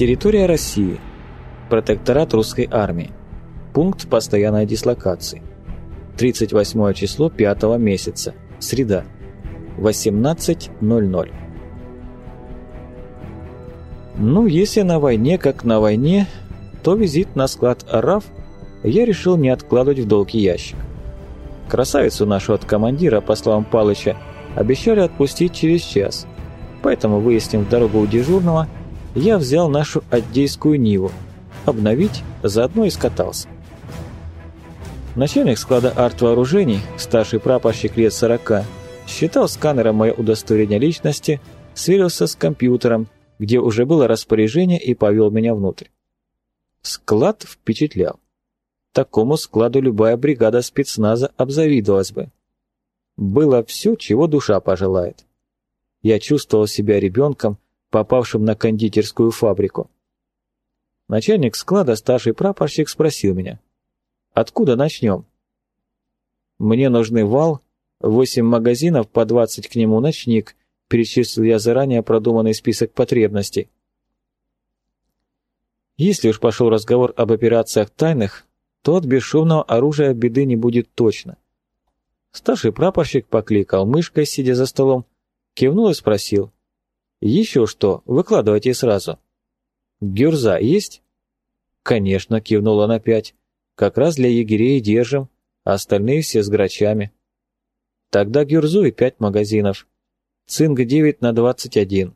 Территория России. Протекторат русской армии. Пункт постоянной дислокации. 38 число 5 месяца. Среда. 18.00. Ну, если на войне как на войне, то визит на склад АРАФ я решил не откладывать в долгий ящик. Красавицу нашу от командира, по словам Палыча, обещали отпустить через час, поэтому, выяснив дорогу у дежурного, я взял нашу Аддейскую Ниву, обновить, заодно и скатался. Начальник склада арт-вооружений, старший прапорщик лет 40, считал сканером мое удостоверение личности, сверился с компьютером, где уже было распоряжение и повел меня внутрь. Склад впечатлял. Такому складу любая бригада спецназа обзавидовалась бы. Было все, чего душа пожелает. Я чувствовал себя ребенком, попавшим на кондитерскую фабрику. Начальник склада, старший прапорщик, спросил меня, «Откуда начнем?» «Мне нужны вал, восемь магазинов, по двадцать к нему ночник», перечислил я заранее продуманный список потребностей. Если уж пошел разговор об операциях тайных, то от бесшумного оружия беды не будет точно. Старший прапорщик покликал мышкой, сидя за столом, кивнул и спросил, «Еще что? Выкладывайте сразу». «Гюрза есть?» «Конечно», — кивнула на пять. «Как раз для егерей держим, а остальные все с грачами». «Тогда гюрзу и пять магазинов. Цинк 9 на 21».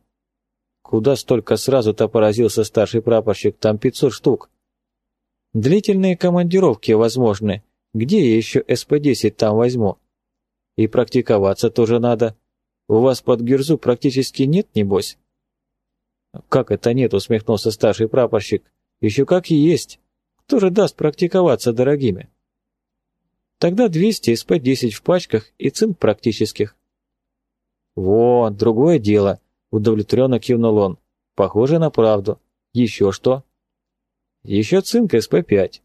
«Куда столько сразу-то поразился старший прапорщик? Там 500 штук». «Длительные командировки возможны. Где я еще СП-10 там возьму?» «И практиковаться тоже надо. У вас под гюрзу практически нет, небось?» «Как это нет?» — усмехнулся старший прапорщик. «Еще как и есть. Кто же даст практиковаться дорогими?» «Тогда 200 СП-10 в пачках и цинк практических». «Вот, другое дело», — удовлетворенно кивнул он. «Похоже на правду. Еще что?» «Еще цинк СП-5».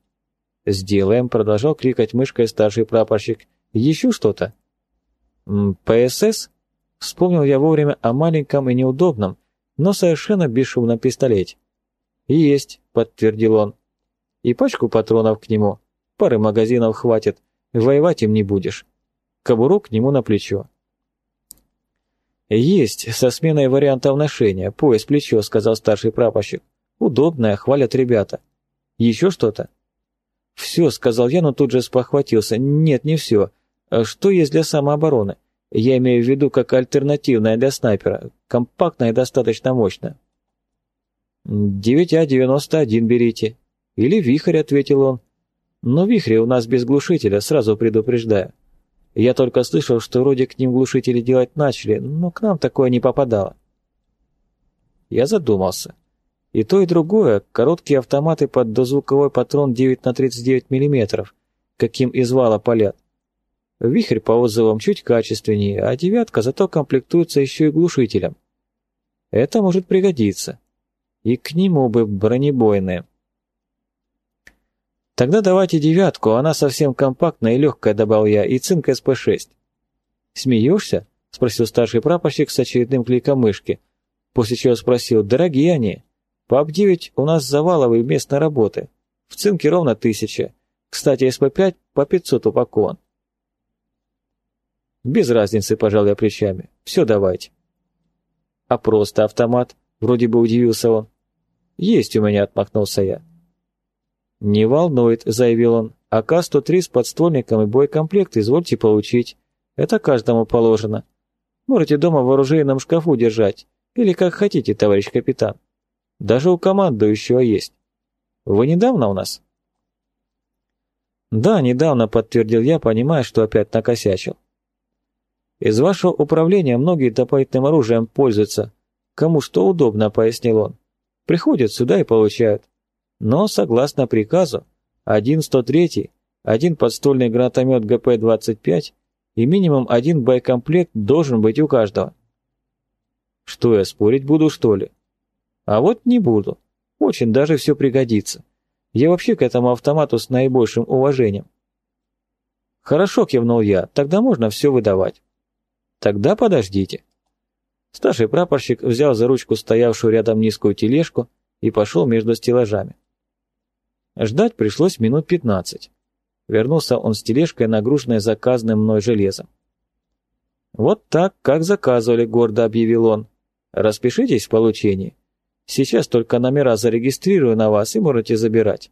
«Сделаем», — продолжал крикать мышкой старший прапорщик. «Еще что-то?» «ПСС?» Вспомнил я вовремя о маленьком и неудобном, но совершенно бесшумном пистолете. «Есть», — подтвердил он. «И пачку патронов к нему. Пары магазинов хватит. Воевать им не будешь. Кобуру к нему на плечо». «Есть, со сменой вариантов ношения. Пояс-плечо», — сказал старший прапорщик. «Удобное, хвалят ребята. Еще что-то?» «Все», — сказал я, но тут же спохватился. «Нет, не все. Что есть для самообороны? Я имею в виду как альтернативная для снайпера, компактная и достаточно мощная. 9А91 берите. Или вихрь, ответил он. Но вихри у нас без глушителя, сразу предупреждаю. Я только слышал, что вроде к ним глушители делать начали, но к нам такое не попадало. Я задумался. И то, и другое, короткие автоматы под дозвуковой патрон 9 на 39 мм, каким из вала палят. Вихрь по отзывам чуть качественнее, а девятка зато комплектуется еще и глушителем. Это может пригодиться. И к нему бы бронебойные. Тогда давайте девятку, она совсем компактная и легкая, добавил я, и цинк СП-6. Смеешься? Спросил старший прапорщик с очередным кликом мышки. После чего спросил, дорогие они. ПАП-9 у нас заваловый местной работы. В цинке ровно тысяча. Кстати, СП-5 по 500 упакован. Без разницы, пожал я плечами. Все давайте. А просто автомат? Вроде бы удивился он. Есть у меня, отмахнулся я. Не волнует, заявил он. АК-103 с подствольником и боекомплект извольте получить. Это каждому положено. Можете дома в оружейном шкафу держать. Или как хотите, товарищ капитан. Даже у командующего есть. Вы недавно у нас? Да, недавно, подтвердил я, понимая, что опять накосячил. Из вашего управления многие дополнительным оружием пользуются. Кому что удобно, пояснил он. Приходят сюда и получают. Но, согласно приказу, один 103, один подствольный гранатомет ГП-25 и минимум один боекомплект должен быть у каждого. Что я, спорить буду, что ли? А вот не буду. Очень даже все пригодится. Я вообще к этому автомату с наибольшим уважением. Хорошо, кивнул я, тогда можно все выдавать. Тогда подождите. Старший прапорщик взял за ручку стоявшую рядом низкую тележку и пошел между стеллажами. Ждать пришлось минут пятнадцать. Вернулся он с тележкой, нагруженной заказанным мной железом. «Вот так, как заказывали», — гордо объявил он. «Распишитесь в получении. Сейчас только номера зарегистрирую на вас и можете забирать.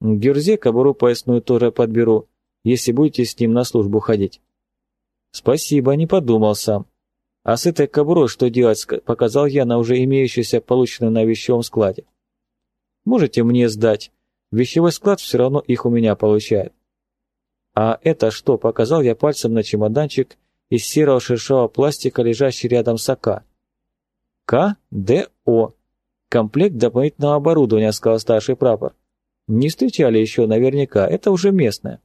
Гюрзе кобуру поясную тоже подберу, если будете с ним на службу ходить». «Спасибо, не подумал сам. А с этой кобурой что делать?» — показал я на уже имеющейся полученной на вещевом складе. «Можете мне сдать. Вещевой склад все равно их у меня получает». «А это что?» — показал я пальцем на чемоданчик из серого шершавого пластика, лежащий рядом с АК. КДО. Комплект дополнительного оборудования, сказал старший прапор. Не встречали еще наверняка, это уже местное.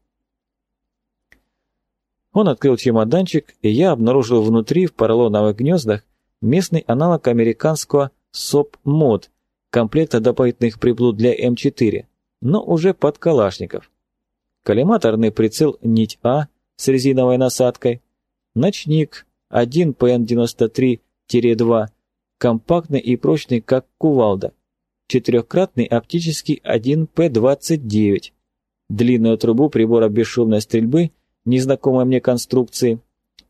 Он открыл чемоданчик, и я обнаружил внутри, в поролоновых гнездах, местный аналог американского СОП-мод, комплекта дополнительных приблуд для М4, но уже под калашников. Коллиматорный прицел нить А с резиновой насадкой, Ночник 1PN93-2, компактный и прочный, как кувалда. Четырехкратный оптический 1P29. Длинную трубу прибора бесшумной стрельбы, незнакомой мне конструкции,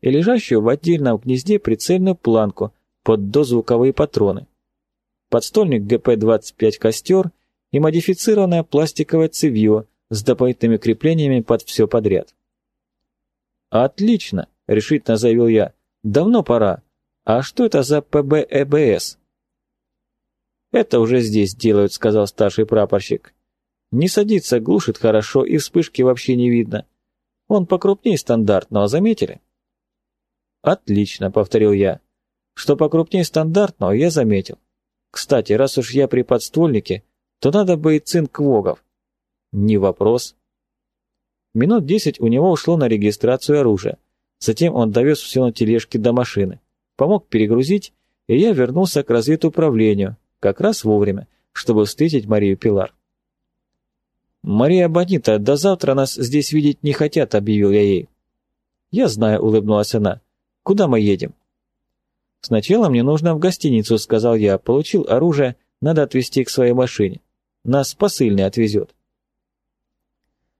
и лежащую в отдельном гнезде прицельную планку под дозвуковые патроны. Подстольник ГП-25 «Костер» и модифицированное пластиковое цевье с дополнительными креплениями под все подряд. Отлично! — решительно заявил я. «Давно пора. А что это за ПБЭБС?» «Это уже здесь делают», — сказал старший прапорщик. «Не садится, глушит хорошо, и вспышки вообще не видно. Он покрупнее стандартного, заметили?» «Отлично», — повторил я. «Что покрупнее стандартного, я заметил. Кстати, раз уж я при подствольнике, то надо бы и цинк вогов». «Не вопрос». Минут десять у него ушло на регистрацию оружия. Затем он довез все на тележке до машины, помог перегрузить, и я вернулся к разведуправлению, как раз вовремя, чтобы встретить Марию Пилар. «Мария Бонита, до завтра нас здесь видеть не хотят», — объявил я ей. «Я знаю», — улыбнулась она. «Куда мы едем?» «Сначала мне нужно в гостиницу», — сказал я. «Получил оружие, надо отвезти к своей машине. Нас посыльный отвезет».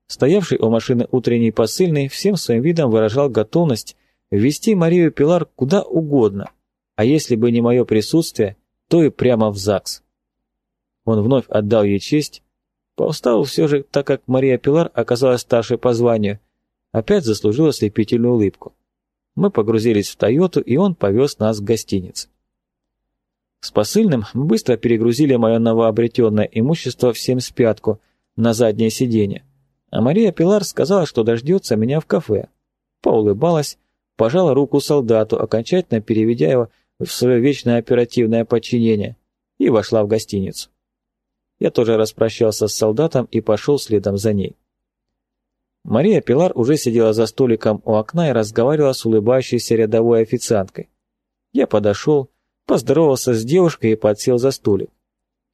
Стоявший у машины утренний посыльный всем своим видом выражал готовность ввести Марию Пилар куда угодно, а если бы не мое присутствие, то и прямо в ЗАГС. Он вновь отдал ей честь, по уставу все же, так как Мария Пилар оказалась старшей по званию, опять заслужила слепительную улыбку. Мы погрузились в Тойоту, и он повез нас к гостинице. С посыльным быстро перегрузили мое новообретенное имущество в семь спятку на заднее сиденье, а Мария Пилар сказала, что дождется меня в кафе. Поулыбалась, пожала руку солдату, окончательно переведя его в свое вечное оперативное подчинение, и вошла в гостиницу. Я тоже распрощался с солдатом и пошел следом за ней. Мария Пилар уже сидела за столиком у окна и разговаривала с улыбающейся рядовой официанткой. Я подошел, поздоровался с девушкой и подсел за столик.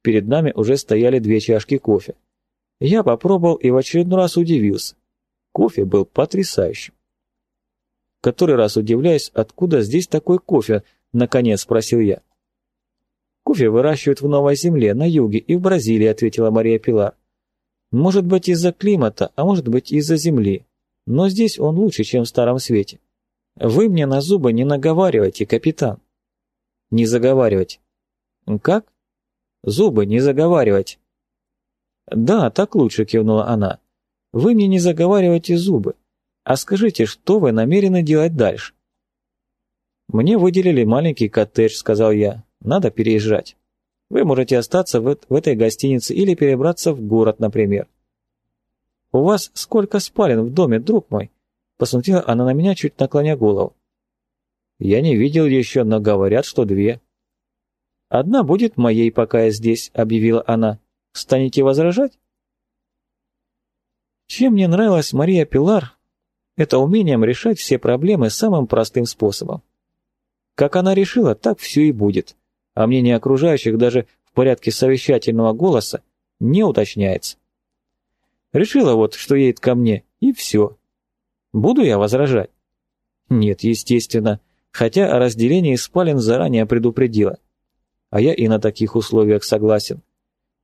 Перед нами уже стояли две чашки кофе. Я попробовал и в очередной раз удивился. Кофе был потрясающим. Который раз удивляюсь, откуда здесь такой кофе, наконец спросил я. Кофе выращивают в Новой Земле, на юге и в Бразилии, ответила Мария Пилар. Может быть из-за климата, а может быть из-за земли. Но здесь он лучше, чем в Старом Свете. Вы мне на зубы не наговаривайте, капитан. Не заговаривать. Как? Зубы не заговаривать. «Да, так лучше», — кивнула она. «Вы мне не заговаривайте зубы, а скажите, что вы намерены делать дальше?» «Мне выделили маленький коттедж», — сказал я. «Надо переезжать. Вы можете остаться в, в этой гостинице или перебраться в город, например». «У вас сколько спален в доме, друг мой?» Посмотрела она на меня, чуть наклоня голову. «Я не видел еще, но говорят, что две». «Одна будет моей, пока я здесь», — объявила она. Станете возражать? Чем мне нравилась Мария Пилар, это умением решать все проблемы самым простым способом. Как она решила, так все и будет, а мнение окружающих даже в порядке совещательного голоса не уточняется. Решила вот, что едет ко мне, и все. Буду я возражать? Нет, естественно, хотя о разделении спален заранее предупредила. А я и на таких условиях согласен.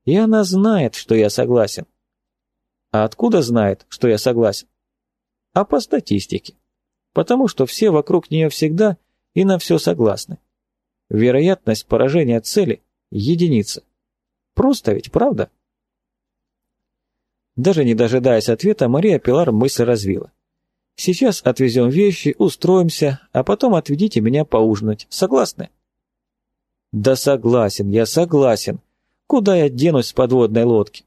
И она знает, что я согласен. А откуда знает, что я согласен? А по статистике. Потому что все вокруг нее всегда и на все согласны. Вероятность поражения цели – единица. Просто ведь, правда? Даже не дожидаясь ответа, Мария Пилар мысль развила. «Сейчас отвезем вещи, устроимся, а потом отведите меня поужинать. Согласны?» «Да согласен, я согласен. Куда я денусь с подводной лодки?»